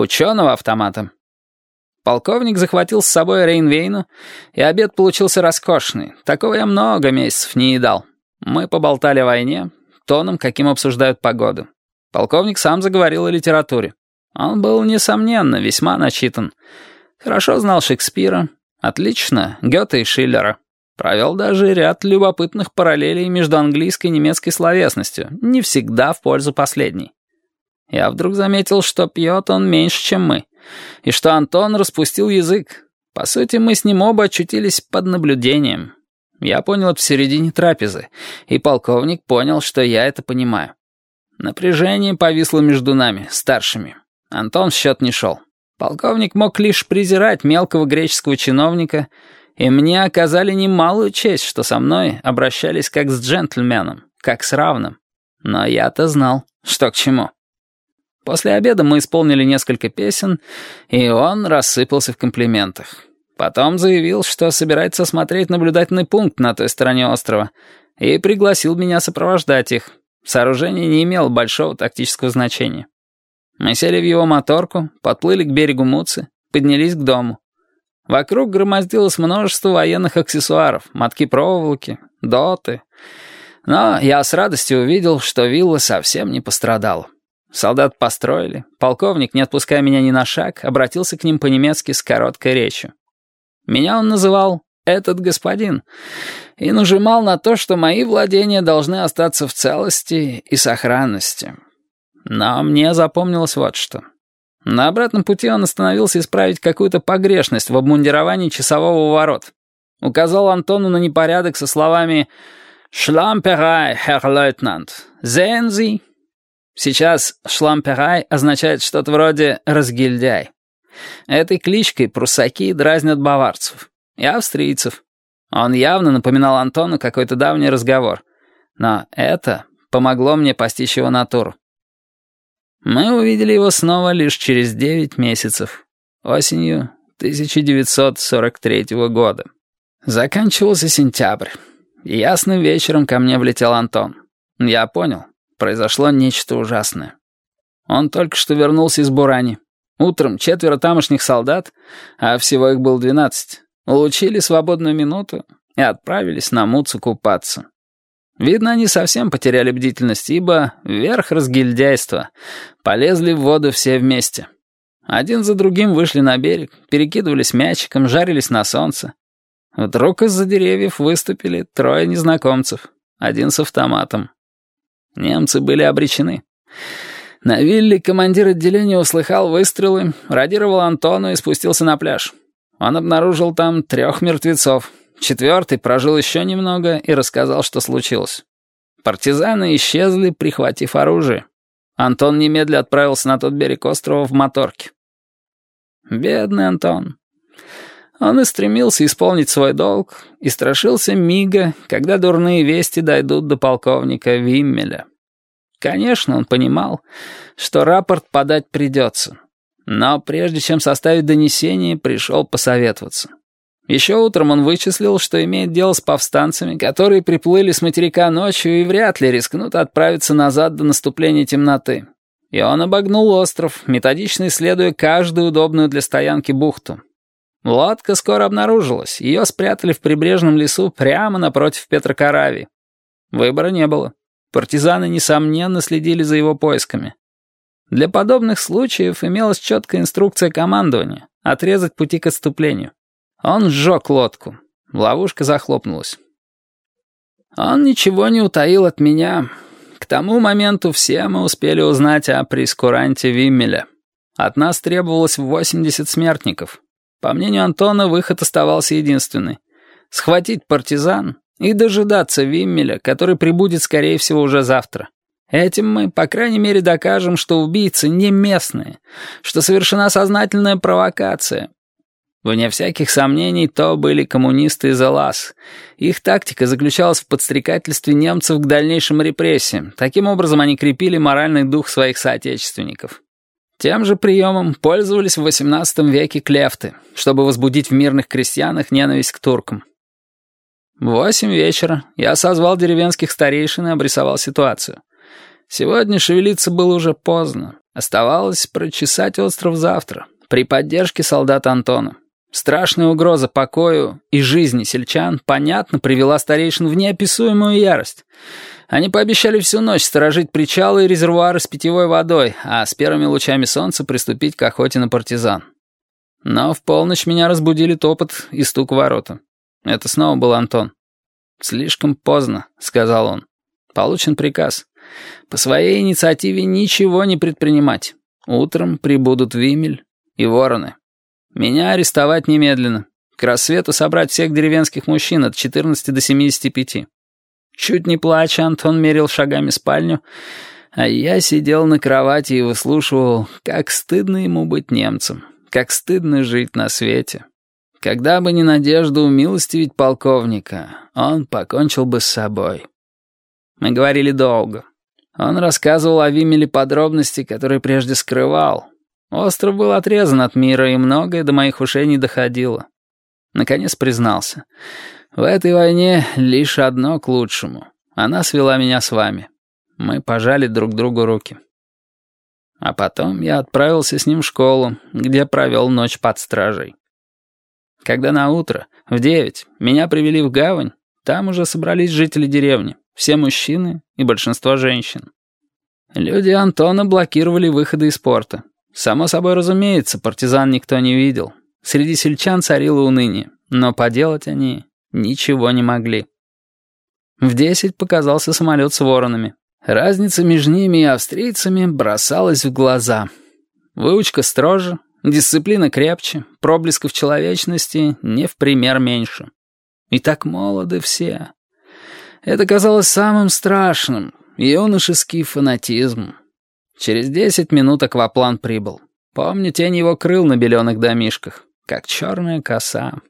Ученого автомата. Полковник захватил с собой Рейнвейну, и обед получился роскошный. Такого я много месяцев не едал. Мы поболтали о войне, тоном, каким обсуждают погоду. Полковник сам заговорил о литературе. Он был, несомненно, весьма начитан. Хорошо знал Шекспира. Отлично, Гёте и Шиллера. Провел даже ряд любопытных параллелей между английской и немецкой словесностью, не всегда в пользу последней. Я вдруг заметил, что пьет он меньше, чем мы, и что Антон распустил язык. По сути, мы с ним оба очутились под наблюдением. Я понял это в середине трапезы, и полковник понял, что я это понимаю. Напряжение повисло между нами, старшими. Антон в счет не шел. Полковник мог лишь презирать мелкого греческого чиновника, и мне оказали немалую честь, что со мной обращались как с джентльменом, как с равным. Но я-то знал, что к чему. После обеда мы исполнили несколько песен, и он рассыпался в комплиментах. Потом заявил, что собирается смотреть наблюдательный пункт на той стороне острова, и пригласил меня сопровождать их. Сооружение не имело большого тактического значения. Мы сели в его моторку, подплыли к берегу Муцы, поднялись к дому. Вокруг громоздилось множество военных аксессуаров, мотки проволоки, доты. Но я с радостью увидел, что вилла совсем не пострадала. Солдат построили. Полковник, не отпуская меня ни на шаг, обратился к ним по-немецки с короткой речью. Меня он называл «этот господин» и нажимал на то, что мои владения должны остаться в целости и сохранности. Но мне запомнилось вот что. На обратном пути он остановился исправить какую-то погрешность в обмундировании часового ворот. Указал Антону на непорядок со словами «Шламперай, херр лейтенант, Sie?» Сейчас «шламперай» означает что-то вроде «разгильдяй». Этой кличкой прусаки дразнят баварцев и австрийцев. Он явно напоминал Антону какой-то давний разговор. Но это помогло мне постичь его натуру. Мы увидели его снова лишь через девять месяцев, осенью 1943 года. Заканчивался сентябрь. ясным вечером ко мне влетел Антон. Я понял, произошло нечто ужасное. Он только что вернулся из Бурани. Утром четверо тамошних солдат, а всего их было двенадцать, улучили свободную минуту и отправились на Муцу купаться. Видно, они совсем потеряли бдительность, ибо верх разгильдяйства полезли в воду все вместе. Один за другим вышли на берег, перекидывались мячиком, жарились на солнце. Вдруг из-за деревьев выступили трое незнакомцев, один с автоматом. Немцы были обречены. На вилле командир отделения услыхал выстрелы, радировал Антону и спустился на пляж. Он обнаружил там трех мертвецов. Четвертый прожил еще немного и рассказал, что случилось. Партизаны исчезли, прихватив оружие. Антон немедля отправился на тот берег острова в моторке. Бедный Антон. Он и стремился исполнить свой долг, и страшился мига, когда дурные вести дойдут до полковника Виммеля. Конечно, он понимал, что рапорт подать придется. Но прежде чем составить донесение, пришел посоветоваться. Еще утром он вычислил, что имеет дело с повстанцами, которые приплыли с материка ночью и вряд ли рискнут отправиться назад до наступления темноты. И он обогнул остров, методично исследуя каждую удобную для стоянки бухту. Лодка скоро обнаружилась, ее спрятали в прибрежном лесу прямо напротив Петрокарави. Выбора не было. Партизаны, несомненно, следили за его поисками. Для подобных случаев имелась четкая инструкция командования — отрезать пути к отступлению. Он сжег лодку. Ловушка захлопнулась. Он ничего не утаил от меня. К тому моменту все мы успели узнать о прескуранте Виммеля. От нас требовалось 80 смертников. По мнению Антона, выход оставался единственный. Схватить партизан и дожидаться Виммеля, который прибудет, скорее всего, уже завтра. Этим мы, по крайней мере, докажем, что убийцы не местные, что совершена сознательная провокация. Вне всяких сомнений, то были коммунисты из ЭЛАС. Их тактика заключалась в подстрекательстве немцев к дальнейшим репрессиям. Таким образом, они крепили моральный дух своих соотечественников. Тем же приемом пользовались в XVIII веке клефты, чтобы возбудить в мирных крестьянах ненависть к туркам. Восемь вечера я созвал деревенских старейшин и обрисовал ситуацию. Сегодня шевелиться было уже поздно. Оставалось прочесать остров завтра, при поддержке солдат Антона. Страшная угроза покою и жизни сельчан, понятно, привела старейшин в неописуемую ярость. Они пообещали всю ночь сторожить причалы и резервуары с питьевой водой, а с первыми лучами солнца приступить к охоте на партизан. Но в полночь меня разбудили топот и стук в ворота. Это снова был Антон. «Слишком поздно», — сказал он. «Получен приказ. По своей инициативе ничего не предпринимать. Утром прибудут Вимель и Вороны. Меня арестовать немедленно. К рассвету собрать всех деревенских мужчин от 14 до 75. Чуть не плача, Антон мерил шагами спальню, а я сидел на кровати и выслушивал, как стыдно ему быть немцем, как стыдно жить на свете. Когда бы не надежда умилостивить полковника, он покончил бы с собой. Мы говорили долго. Он рассказывал о Вимеле подробности, которые прежде скрывал. Остров был отрезан от мира, и многое до моих ушей не доходило. Наконец признался. В этой войне лишь одно к лучшему. Она свела меня с вами. Мы пожали друг другу руки. А потом я отправился с ним в школу, где провел ночь под стражей. Когда на утро, в девять, меня привели в гавань, там уже собрались жители деревни, все мужчины и большинство женщин. Люди Антона блокировали выходы из порта. Само собой разумеется, партизан никто не видел. Среди сельчан царило уныние, но поделать они ничего не могли. В десять показался самолет с воронами. Разница между ними и австрийцами бросалась в глаза. Выучка строже, дисциплина крепче, проблесков человечности не в пример меньше. И так молоды все. Это казалось самым страшным, юношеский фанатизм. Через десять минут акваплан прибыл. Помню тень его крыл на беленых домишках, как черная коса.